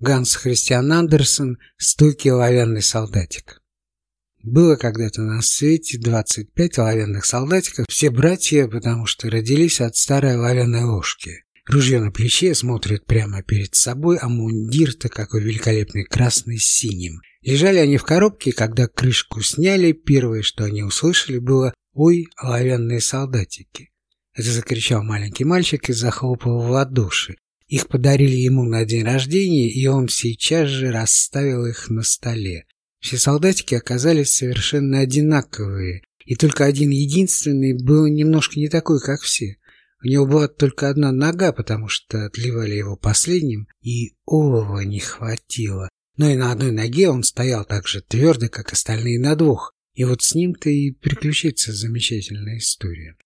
Ганс Христиан Андерсон «Стойкий оловянный солдатик». Было когда-то на свете 25 оловянных солдатиков, все братья, потому что родились от старой оловянной ложки. Ружье на плече смотрит прямо перед собой, а мундир-то какой великолепный красный с синим. Лежали они в коробке, когда крышку сняли, первое, что они услышали, было «Ой, оловянные солдатики!» Это закричал маленький мальчик и захлопал в ладоши. Их подарили ему на день рождения, и он сейчас же расставил их на столе. Все солдатики оказались совершенно одинаковые, и только один единственный был немножко не такой, как все. У него была только одна нога, потому что отливали его последним, и олова не хватило. Но и на одной ноге он стоял так же твердо, как остальные на двух. И вот с ним-то и приключится замечательная история.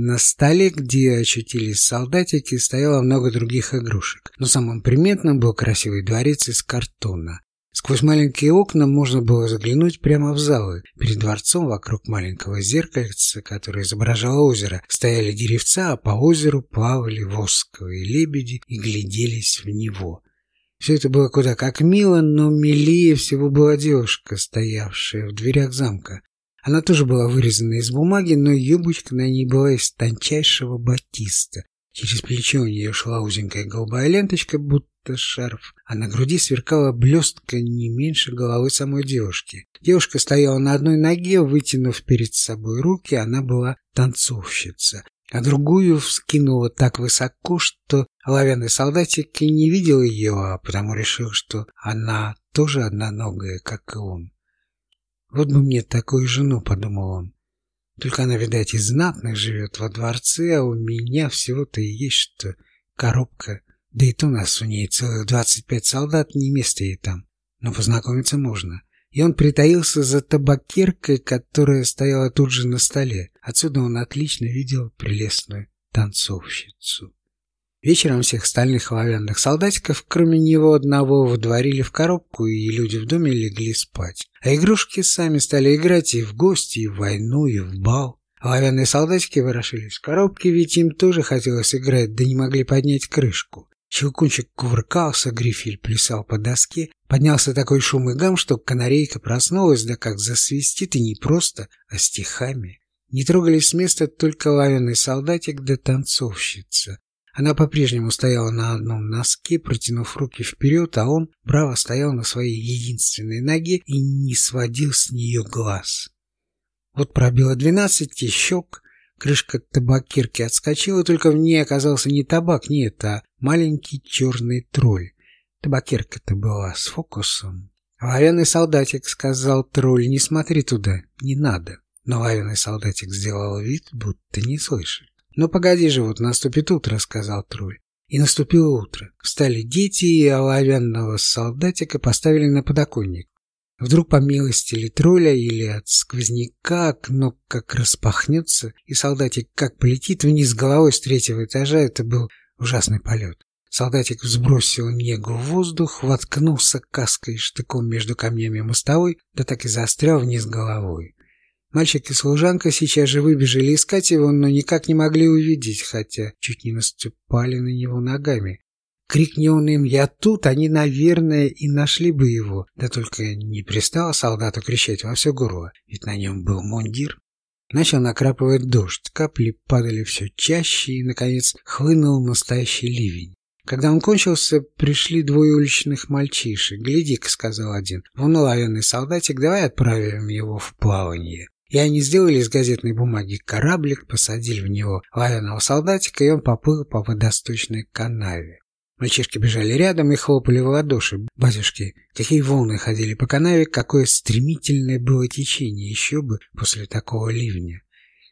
На столе, где очутились солдатики, стояло много других игрушек, но самым приметным был красивый дворец из картона. Сквозь маленькие окна можно было заглянуть прямо в залы. Перед дворцом, вокруг маленького зеркальца, которое изображало озеро, стояли деревца, а по озеру плавали восковые лебеди и гляделись в него. Все это было куда как мило, но милее всего была девушка, стоявшая в дверях замка. Она тоже была вырезана из бумаги, но юбочка на ней была из тончайшего батиста. Через плечо у нее шла узенькая голубая ленточка, будто шарф, а на груди сверкала блестка не меньше головы самой девушки. Девушка стояла на одной ноге, вытянув перед собой руки, она была танцовщица, а другую вскинула так высоко, что оловянный солдатик не видел ее, а потому решил, что она тоже одноногая, как и он. Вот бы мне такую жену, подумал он. Только она, видать, и знатных живет во дворце, а у меня всего-то и есть что коробка. Да и то у нас у ней целых двадцать пять солдат, не место ей там. Но познакомиться можно. И он притаился за табакеркой, которая стояла тут же на столе. Отсюда он отлично видел прелестную танцовщицу. Вечером всех остальных оловянных солдатиков, кроме него одного, водворили в коробку, и люди в доме легли спать. А игрушки сами стали играть и в гости, и в войну, и в бал. Оловянные солдатики ворошились в коробке, ведь им тоже хотелось играть, да не могли поднять крышку. Щелкунчик кувыркался, грифель плясал по доске. Поднялся такой шум и гам, что канарейка проснулась, да как засвистит, и не просто, а стихами. Не трогались с места только лавянный солдатик да танцовщица. Она по-прежнему стояла на одном носке, протянув руки вперед, а он браво стоял на своей единственной ноге и не сводил с нее глаз. Вот пробило двенадцать, и щек, крышка табакерки отскочила, только в ней оказался не табак, нет, а маленький черный тролль. Табакерка-то была с фокусом. «Лавяный солдатик», — сказал тролль, — «не смотри туда, не надо». Но лавяный солдатик сделал вид, будто не слышит. «Ну погоди же, вот наступит утро», — сказал Тролль. И наступило утро. Встали дети и оловянного солдатика поставили на подоконник. Вдруг по милости ли тролля или от сквозняка окно как распахнется, и солдатик как полетит вниз головой с третьего этажа, это был ужасный полет. Солдатик взбросил негу в воздух, воткнулся каской штыком между камнями мостовой, да так и застрял вниз головой. Мальчик и служанка сейчас же выбежали искать его, но никак не могли увидеть, хотя чуть не наступали на него ногами. Крикни он им «Я тут!», они, наверное, и нашли бы его. Да только не пристало солдату кричать во все горло, ведь на нем был мундир. Начал накрапывать дождь, капли падали все чаще, и, наконец, хлынул настоящий ливень. Когда он кончился, пришли двое уличных мальчишек. «Гляди-ка», — сказал один, — «вон оловянный солдатик, давай отправим его в плавание». И они сделали из газетной бумаги кораблик, посадили в него лавяного солдатика, и он поплыл по водосточной канаве. Мальчишки бежали рядом и хлопали в ладоши. Батюшки, какие волны ходили по канаве, какое стремительное было течение, еще бы после такого ливня.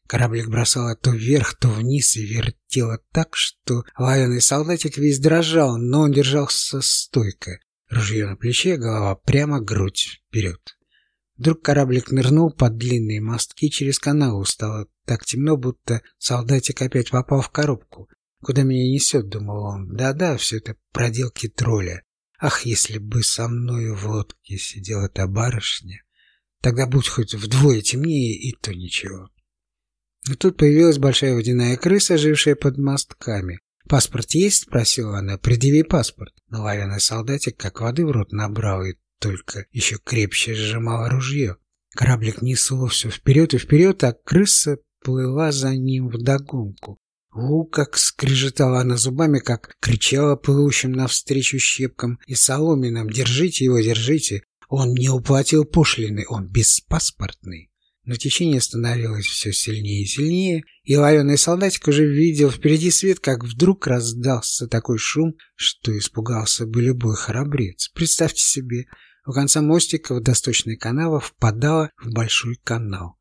Кораблик бросало то вверх, то вниз и вертело так, что лавяный солдатик весь дрожал, но он держался стойко. Ружье на плече, голова прямо, грудь вперед. Вдруг кораблик нырнул под длинные мостки через канал. Стало так темно, будто солдатик опять попал в коробку. Куда меня несет, думал он. Да-да, все это проделки тролля. Ах, если бы со мною в лодке сидела та барышня, тогда будь хоть вдвое темнее, и то ничего. Но тут появилась большая водяная крыса, жившая под мостками. «Паспорт есть?» — спросила она. «Предъяви паспорт». Но лавяный солдатик как воды в рот набрал и только еще крепче сжимал ружье. Кораблик несло все вперед и вперед, а крыса плыла за ним вдогонку. У, как скрежетала она зубами, как кричала плывущим навстречу щепкам и соломинам «Держите его, держите! Он не уплатил пошлины, он беспаспортный!» Но течение становилось все сильнее и сильнее, и лавяный солдатик уже видел впереди свет, как вдруг раздался такой шум, что испугался бы любой храбрец. Представьте себе, у конца мостика водосточная канава впадала в большой канал.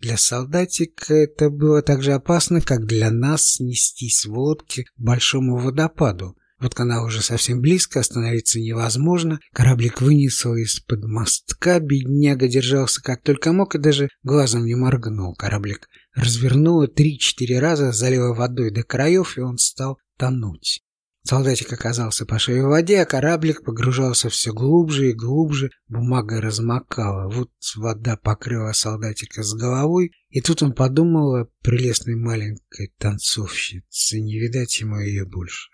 Для солдатика это было так же опасно, как для нас нестись в лодке к большому водопаду. Вот канал уже совсем близко, остановиться невозможно. Кораблик вынесло из-под мостка, бедняга держался как только мог и даже глазом не моргнул. Кораблик развернуло три-четыре раза, залило водой до краев, и он стал тонуть. Солдатик оказался по шее в воде, а кораблик погружался все глубже и глубже, бумага размокала. Вот вода покрыла солдатика с головой, и тут он подумал о прелестной маленькой танцовщице, не видать ему ее больше.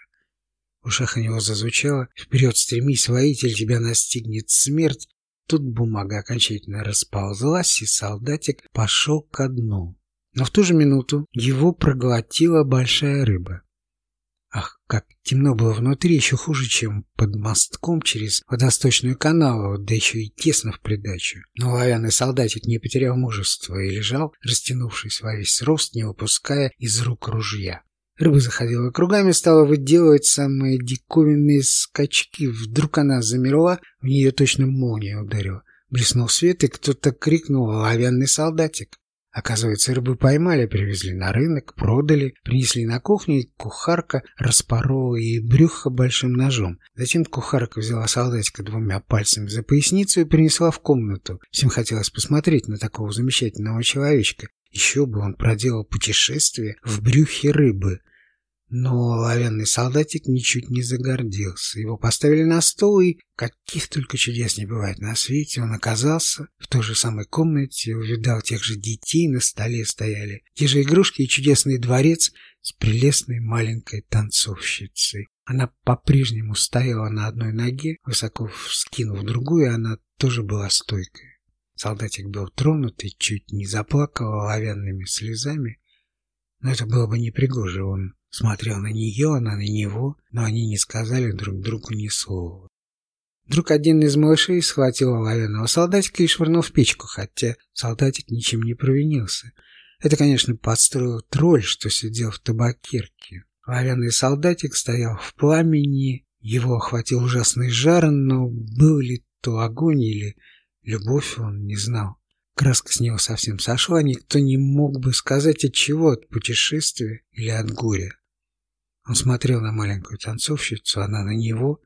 В ушах у него зазвучало «Вперед стремись, воитель, тебя настигнет смерть». Тут бумага окончательно расползлась, и солдатик пошел ко дну. Но в ту же минуту его проглотила большая рыба. Ах, как темно было внутри, еще хуже, чем под мостком через водосточную канаву, да еще и тесно в придачу. Но оловянный солдатик не потерял мужества и лежал, растянувшись во весь рост, не выпуская из рук ружья. Рыба заходила кругами, стала выделывать самые диковинные скачки. Вдруг она замерла, в нее точно молния ударила. Блеснул свет, и кто-то крикнул «Оловянный солдатик!». Оказывается, рыбу поймали, привезли на рынок, продали, принесли на кухню, и кухарка распорола ей брюхо большим ножом. Затем кухарка взяла солдатика двумя пальцами за поясницу и принесла в комнату. Всем хотелось посмотреть на такого замечательного человечка. Еще бы он проделал путешествие в брюхе рыбы. Но оловянный солдатик ничуть не загордился. Его поставили на стол, и каких только чудес не бывает на свете, он оказался в той же самой комнате, увидал тех же детей, на столе стояли те же игрушки и чудесный дворец с прелестной маленькой танцовщицей. Она по-прежнему стояла на одной ноге, высоко вскинув другую, и она тоже была стойкой. Солдатик был тронут и чуть не заплакал оловянными слезами, но это было бы непригоже, он Смотрел на нее, она на него, но они не сказали друг другу ни слова. Вдруг один из малышей схватил оловянного солдатика и швырнул в печку, хотя солдатик ничем не провинился. Это, конечно, подстроил тролль, что сидел в табакерке. Оловянный солдатик стоял в пламени, его охватил ужасный жар, но был ли то огонь или любовь, он не знал. Краска с него совсем сошла, никто не мог бы сказать от чего, от путешествия или от горя. Он смотрел на маленькую танцовщицу, она на него,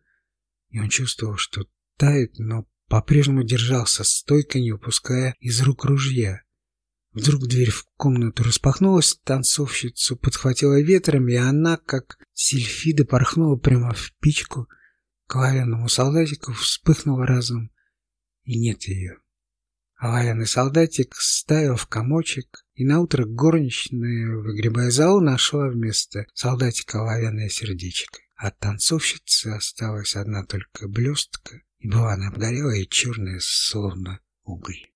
и он чувствовал, что тает, но по-прежнему держался стойко, не упуская из рук ружья. Вдруг дверь в комнату распахнулась, танцовщицу подхватила ветром, и она, как сильфида, порхнула прямо в печку к оловянному солдатику, вспыхнула разом, и нет ее. Оловянный солдатик ставил в комочек, и наутро горничная, выгребая залу, нашла вместо солдатика оловянное сердечко. От танцовщицы осталась одна только блестка, и была она обгорела и черная, словно уголь.